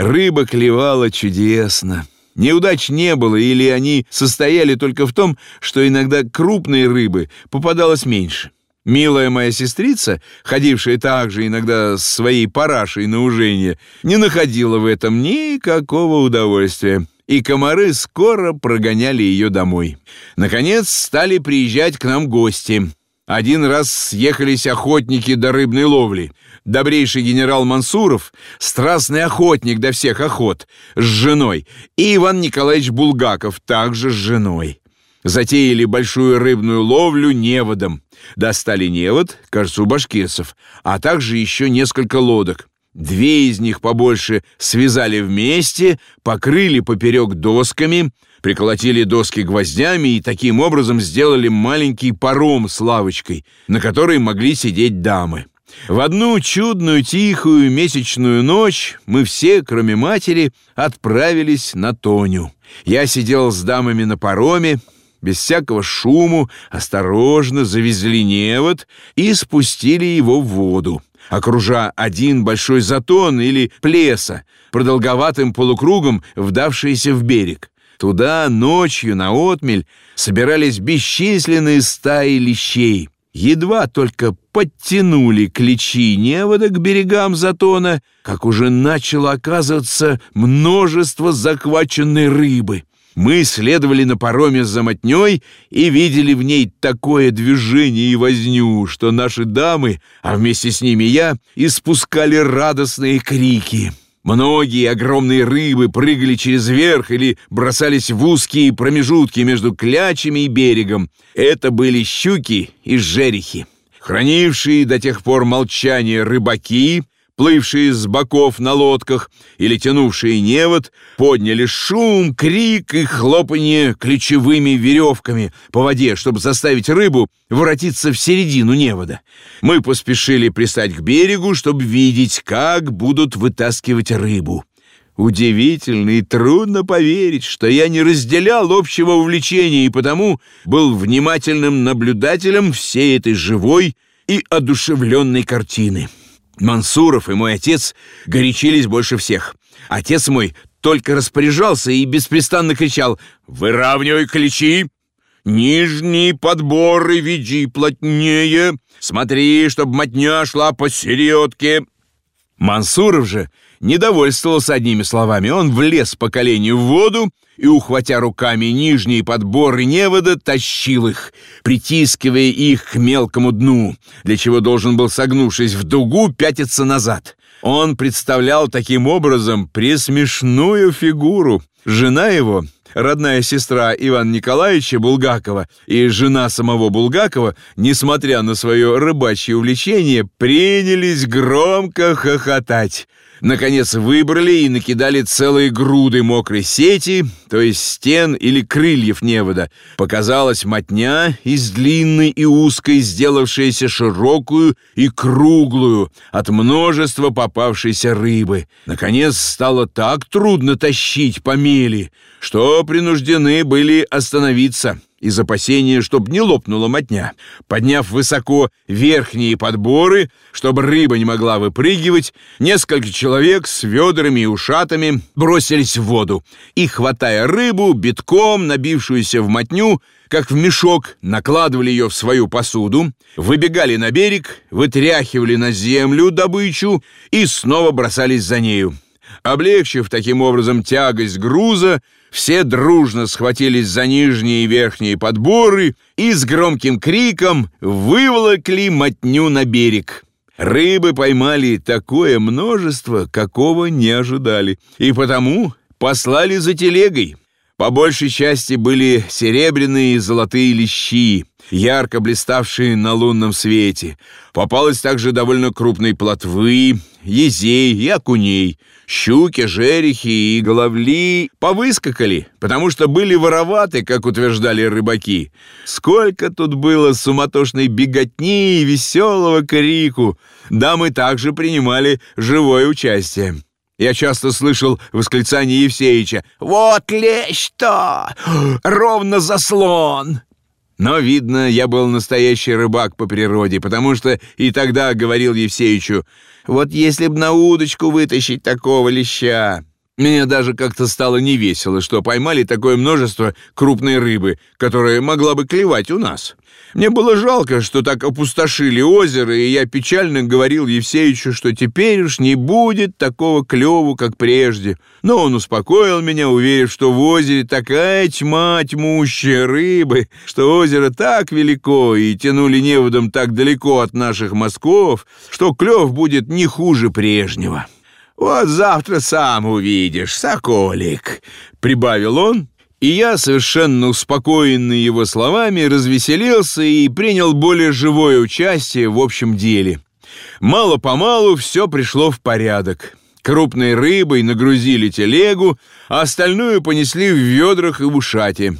Рыба клевала чудесно. Неудач не было, или они состояли только в том, что иногда крупной рыбы попадалось меньше. Милая моя сестрица, ходившая также иногда с своей парашей на ужение, не находила в этом никакого удовольствия, и комары скоро прогоняли ее домой. Наконец стали приезжать к нам гости. Один раз съехались охотники до рыбной ловли. Добрейший генерал Мансуров, страстный охотник до всех охот, с женой, и Иван Николаевич Булгаков, также с женой. Затеяли большую рыбную ловлю неводом. Достали невод, кажется, у башкирцев, а также еще несколько лодок. Две из них побольше связали вместе, покрыли поперек досками, приколотили доски гвоздями и таким образом сделали маленький паром с лавочкой, на которой могли сидеть дамы. В одну чудную тихую месячную ночь мы все, кроме матери, отправились на Тоню. Я сидел с дамами на пароме, без всякого шуму, осторожно завезли невод и спустили его в воду окружа один большой затон или плеса, продолговатым полукругом вдавшийся в берег. Туда ночью на отмель собирались бесчисленные стаи лещей. Едва только подтянули клещи невода к берегам затона, как уже начало оказываться множество захваченной рыбы — мы следовали на пароме за мотней и видели в ней такое движение и возню, что наши дамы, а вместе с ними я, испускали радостные крики. Многие огромные рыбы прыгали через верх или бросались в узкие промежутки между клячами и берегом. Это были щуки и жерехи. Хранившие до тех пор молчание рыбаки плывшие с боков на лодках или тянувшие невод, подняли шум, крик и хлопанье ключевыми веревками по воде, чтобы заставить рыбу воротиться в середину невода. Мы поспешили пристать к берегу, чтобы видеть, как будут вытаскивать рыбу. Удивительно и трудно поверить, что я не разделял общего увлечения и потому был внимательным наблюдателем всей этой живой и одушевленной картины. Мансуров и мой отец горячились больше всех. Отец мой только распоряжался и беспрестанно кричал «Выравнивай ключи! Нижние подборы веди плотнее! Смотри, чтобы мотня шла посередке!» Мансуров же не довольствовался одними словами. Он влез по коленю в воду и, ухватя руками нижние подборы невода, тащил их, притискивая их к мелкому дну, для чего должен был, согнувшись в дугу, пятиться назад. Он представлял таким образом пресмешную фигуру. Жена его, родная сестра Ивана Николаевича Булгакова и жена самого Булгакова, несмотря на свое рыбачье увлечение, принялись громко хохотать. Наконец выбрали и накидали целые груды мокрой сети, то есть стен или крыльев невода. Показалась мотня из длинной и узкой, сделавшаяся широкую и круглую от множества попавшейся рыбы. Наконец стало так трудно тащить по мели, что принуждены были остановиться из опасения, чтобы не лопнула мотня. Подняв высоко верхние подборы, чтобы рыба не могла выпрыгивать, несколько человек с ведрами и ушатами бросились в воду и, хватая рыбу, битком набившуюся в мотню, как в мешок, накладывали ее в свою посуду, выбегали на берег, вытряхивали на землю добычу и снова бросались за нею. Облегчив таким образом тягость груза, все дружно схватились за нижние и верхние подборы и с громким криком выволокли мотню на берег. Рыбы поймали такое множество, какого не ожидали, и потому послали за телегой. По большей части были серебряные и золотые лещи, ярко блиставшие на лунном свете. Попалось также довольно крупной плотвы, езей и окуней. Щуки, жерехи и головли повыскакали, потому что были вороваты, как утверждали рыбаки. Сколько тут было суматошной беготни и веселого крику. Дамы также принимали живое участие. Я часто слышал восклицание Евсеича «Вот лещ-то! Ровно заслон!» Но, видно, я был настоящий рыбак по природе, потому что и тогда говорил Евсеичу «Вот если б на удочку вытащить такого леща!» Мне даже как-то стало невесело, что поймали такое множество крупной рыбы, которая могла бы клевать у нас. Мне было жалко, что так опустошили озеро, и я печально говорил Евсеичу, что теперь уж не будет такого клёву, как прежде. Но он успокоил меня, уверив, что в озере такая тьма тьмущая рыбы, что озеро так велико и тянули неводом так далеко от наших мазков, что клёв будет не хуже прежнего. «Вот завтра сам увидишь, соколик», — прибавил он, и я, совершенно успокоенный его словами, развеселился и принял более живое участие в общем деле. Мало-помалу все пришло в порядок. Крупной рыбой нагрузили телегу, а остальную понесли в ведрах и в ушате.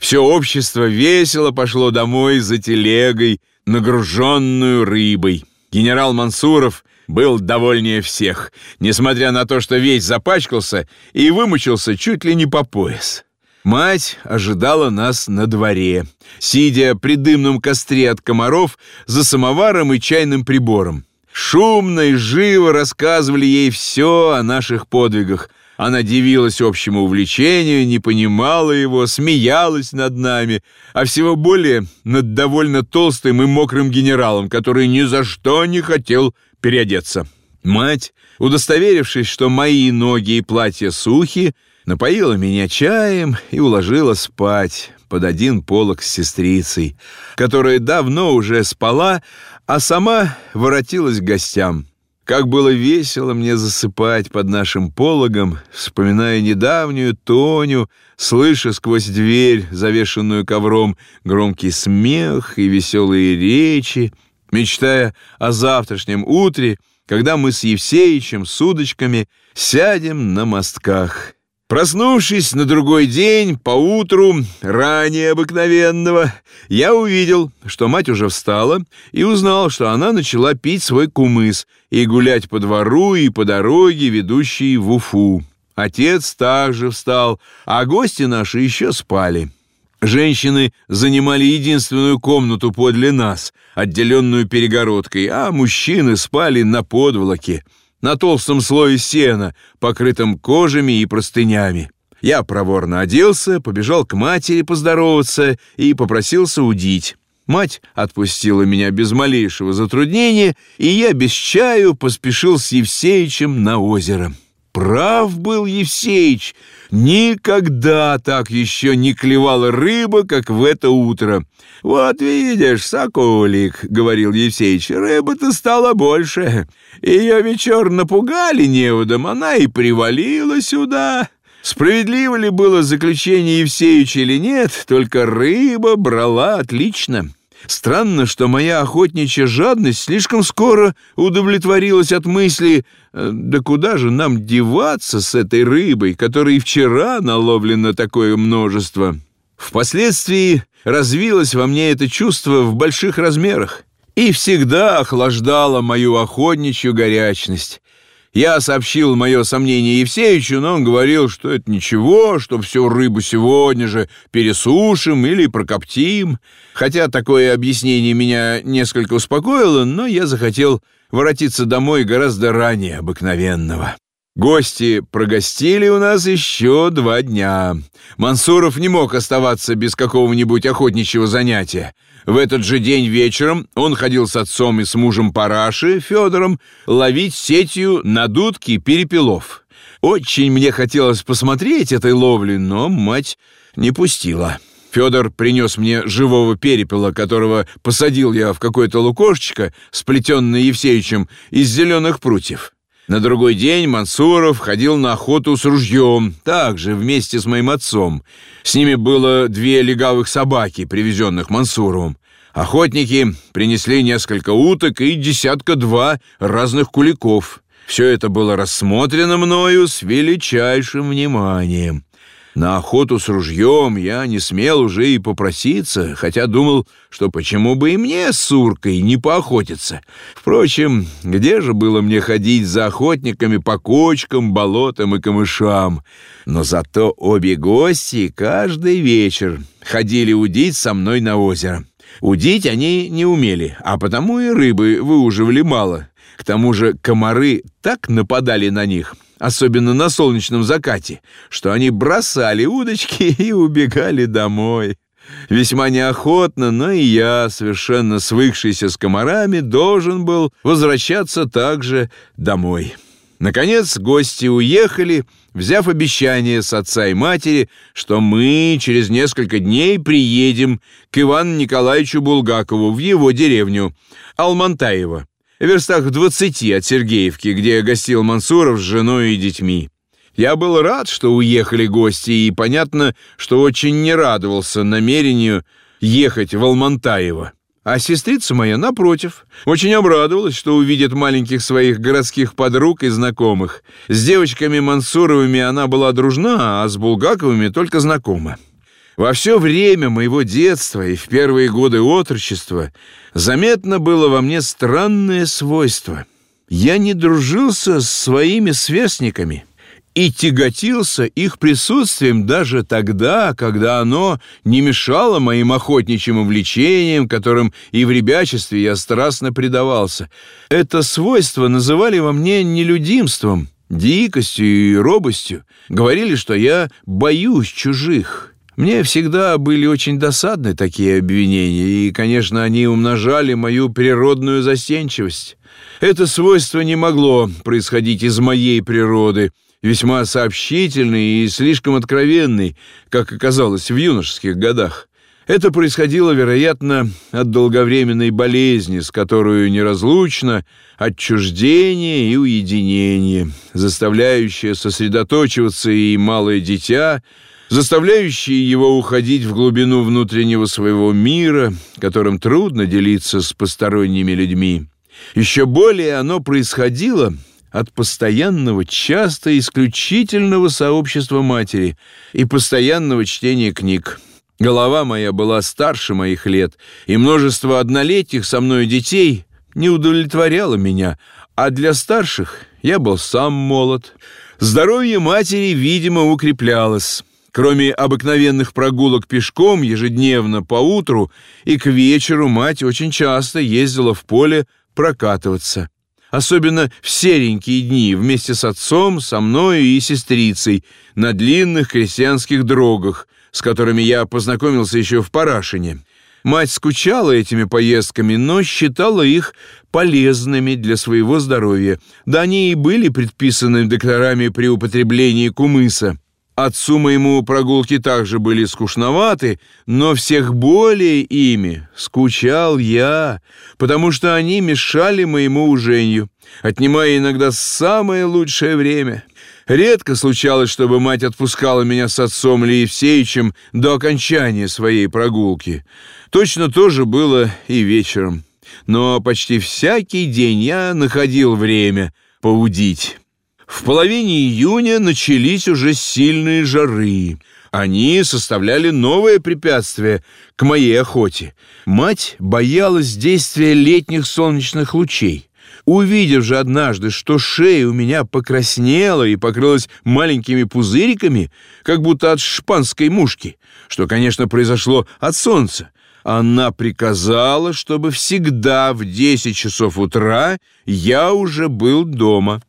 Все общество весело пошло домой за телегой, нагруженную рыбой. Генерал Мансуров был довольнее всех, несмотря на то, что весь запачкался и вымучился чуть ли не по пояс. Мать ожидала нас на дворе, сидя при дымном костре от комаров за самоваром и чайным прибором. Шумно и живо рассказывали ей все о наших подвигах. Она дивилась общему увлечению, не понимала его, смеялась над нами, а всего более над довольно толстым и мокрым генералом, который ни за что не хотел переодеться. Мать, удостоверившись, что мои ноги и платья сухи, напоила меня чаем и уложила спать под один полог с сестрицей, которая давно уже спала, а сама воротилась к гостям. Как было весело мне засыпать под нашим пологом, вспоминая недавнюю Тоню, слыша сквозь дверь, завешенную ковром, громкий смех и веселые речи, мечтая о завтрашнем утре, когда мы с Евсеичем, с удочками, сядем на мостках Проснувшись на другой день, поутру, ранее обыкновенного, я увидел, что мать уже встала, и узнал, что она начала пить свой кумыс и гулять по двору и по дороге, ведущей в Уфу. Отец также встал, а гости наши еще спали. Женщины занимали единственную комнату подле нас, отделенную перегородкой, а мужчины спали на подволоке на толстом слое сена, покрытом кожами и простынями. Я проворно оделся, побежал к матери поздороваться и попросился удить. Мать отпустила меня без малейшего затруднения, и я без чаю поспешил с Евсеичем на озеро. Прав был Евсеич. Никогда так еще не клевала рыба, как в это утро. «Вот видишь, соколик», — говорил Евсеич, — «рыба-то стала больше. Ее вечер напугали неводом, она и привалила сюда». Справедливо ли было заключение Евсеича или нет, только рыба брала отлично. Странно, что моя охотничья жадность слишком скоро удовлетворилась от мысли, э, да куда же нам деваться с этой рыбой, которой вчера наловлено такое множество. Впоследствии развилось во мне это чувство в больших размерах и всегда охлаждало мою охотничью горячность. Я сообщил мое сомнение Евсеичу, но он говорил, что это ничего, что всю рыбу сегодня же пересушим или прокоптим. Хотя такое объяснение меня несколько успокоило, но я захотел воротиться домой гораздо ранее обыкновенного. Гости прогостили у нас еще два дня. Мансуров не мог оставаться без какого-нибудь охотничьего занятия. В этот же день вечером он ходил с отцом и с мужем Параши, Федором, ловить сетью на дудки перепелов. Очень мне хотелось посмотреть этой ловли, но мать не пустила. Федор принес мне живого перепела, которого посадил я в какое-то лукошечко, сплетенное Евсеичем из зеленых прутьев. На другой день Мансуров ходил на охоту с ружьем, также вместе с моим отцом. С ними было две легавых собаки, привезенных Мансуровым. Охотники принесли несколько уток и десятка-два разных куликов. Все это было рассмотрено мною с величайшим вниманием. На охоту с ружьем я не смел уже и попроситься, хотя думал, что почему бы и мне с Суркой не поохотиться. Впрочем, где же было мне ходить за охотниками по кочкам, болотам и камышам? Но зато обе гости каждый вечер ходили удить со мной на озеро. Удить они не умели, а потому и рыбы выуживали мало. К тому же комары так нападали на них, особенно на солнечном закате, что они бросали удочки и убегали домой. Весьма неохотно, но и я, совершенно свыкшийся с комарами, должен был возвращаться также домой. Наконец гости уехали, взяв обещание с отца и матери, что мы через несколько дней приедем к Ивану Николаевичу Булгакову в его деревню Алмантаево, в верстах в двадцати от Сергеевки, где гостил Мансуров с женой и детьми. Я был рад, что уехали гости, и понятно, что очень не радовался намерению ехать в Алмантаево. А сестрица моя, напротив, очень обрадовалась, что увидит маленьких своих городских подруг и знакомых. С девочками Мансуровыми она была дружна, а с Булгаковыми только знакома. Во все время моего детства и в первые годы отрочества заметно было во мне странное свойство. Я не дружился с своими сверстниками и тяготился их присутствием даже тогда, когда оно не мешало моим охотничьим увлечениям, которым и в ребячестве я страстно предавался. Это свойство называли во мне нелюдимством, дикостью и робостью. Говорили, что я боюсь чужих. Мне всегда были очень досадны такие обвинения, и, конечно, они умножали мою природную застенчивость. Это свойство не могло происходить из моей природы — весьма сообщительный и слишком откровенный, как оказалось в юношеских годах. Это происходило, вероятно, от долговременной болезни, с которой неразлучно отчуждение и уединение, заставляющее сосредоточиваться и малое дитя, заставляющее его уходить в глубину внутреннего своего мира, которым трудно делиться с посторонними людьми. Еще более оно происходило от постоянного, часто исключительного сообщества матери и постоянного чтения книг. Голова моя была старше моих лет, и множество однолетних со мной детей не удовлетворяло меня, а для старших я был сам молод. Здоровье матери, видимо, укреплялось. Кроме обыкновенных прогулок пешком ежедневно по утру и к вечеру мать очень часто ездила в поле прокатываться особенно в серенькие дни, вместе с отцом, со мной и сестрицей, на длинных крестьянских дорогах, с которыми я познакомился еще в Парашине. Мать скучала этими поездками, но считала их полезными для своего здоровья, да они и были предписаны докторами при употреблении кумыса. Отцу моему прогулки также были скучноваты, но всех более ими скучал я, потому что они мешали моему ужению, отнимая иногда самое лучшее время. Редко случалось, чтобы мать отпускала меня с отцом или Евсеичем до окончания своей прогулки. Точно то же было и вечером. Но почти всякий день я находил время поудить. В половине июня начались уже сильные жары. Они составляли новое препятствие к моей охоте. Мать боялась действия летних солнечных лучей. Увидев же однажды, что шея у меня покраснела и покрылась маленькими пузыриками, как будто от шпанской мушки, что, конечно, произошло от солнца, она приказала, чтобы всегда в 10 часов утра я уже был дома.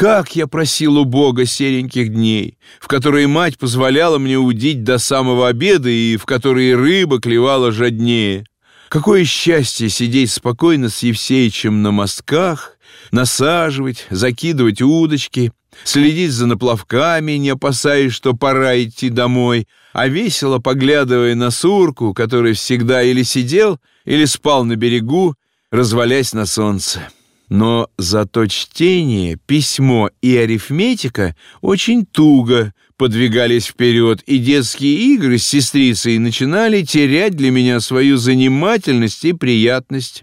Как я просил у Бога сереньких дней, в которые мать позволяла мне удить до самого обеда и в которые рыба клевала жаднее. Какое счастье сидеть спокойно с Евсеичем на мостках, насаживать, закидывать удочки, следить за наплавками, не опасаясь, что пора идти домой, а весело поглядывая на сурку, который всегда или сидел, или спал на берегу, развалясь на солнце. Но зато чтение, письмо и арифметика очень туго подвигались вперед, и детские игры с сестрицей начинали терять для меня свою занимательность и приятность.